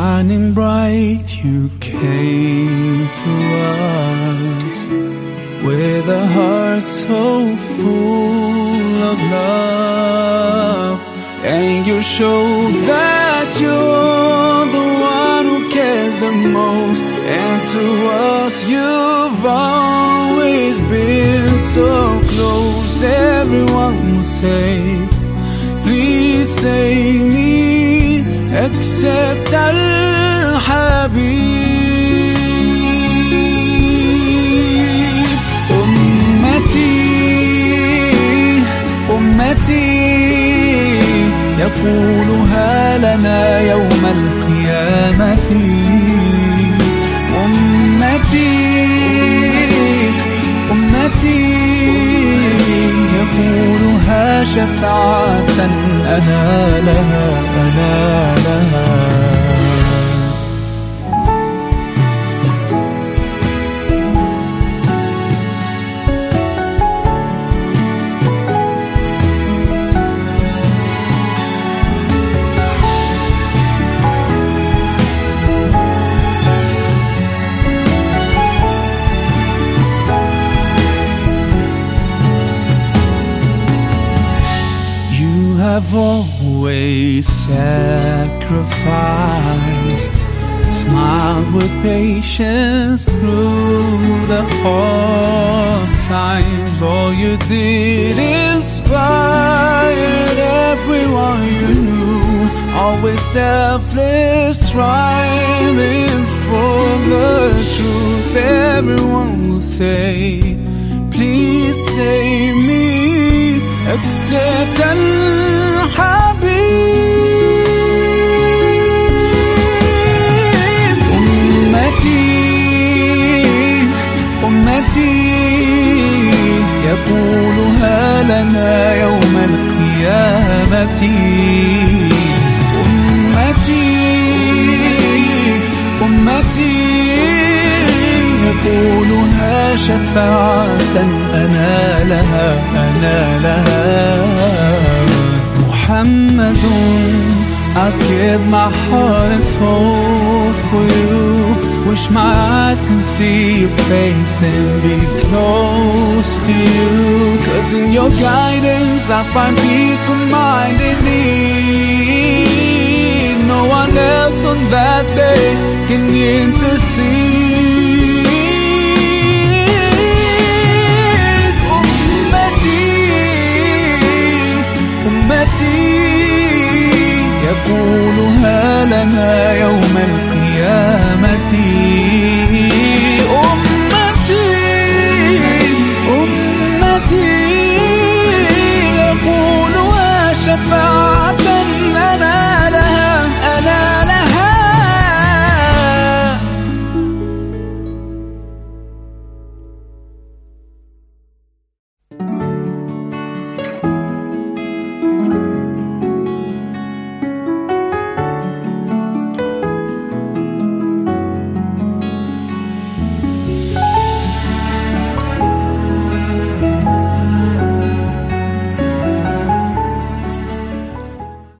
Shining bright, you came to us with a heart so full of love, and you showed that you're the one who cares the most. And to us, you've always been so close. Everyone will say, Please save me, Al Habib. أمتي أمتي يقولها لنا يوم القيامة أمتي أمتي يقولها شفاعة أنا لها Have always sacrificed, smiled with patience through the hard times. All you did inspired everyone you knew, always selfless, striving for the truth. Everyone will say, Please save me except Al القيامة أمتي أمتي يقولها شفاعة أنا لها أنا لها. محمد give my heart Wish my eyes can see your face and be close to you Cause in your guidance I find peace of mind in need No one else on that day can intercede أمتي أمتي أمتي أمتي أمتي يقول وشفاعتي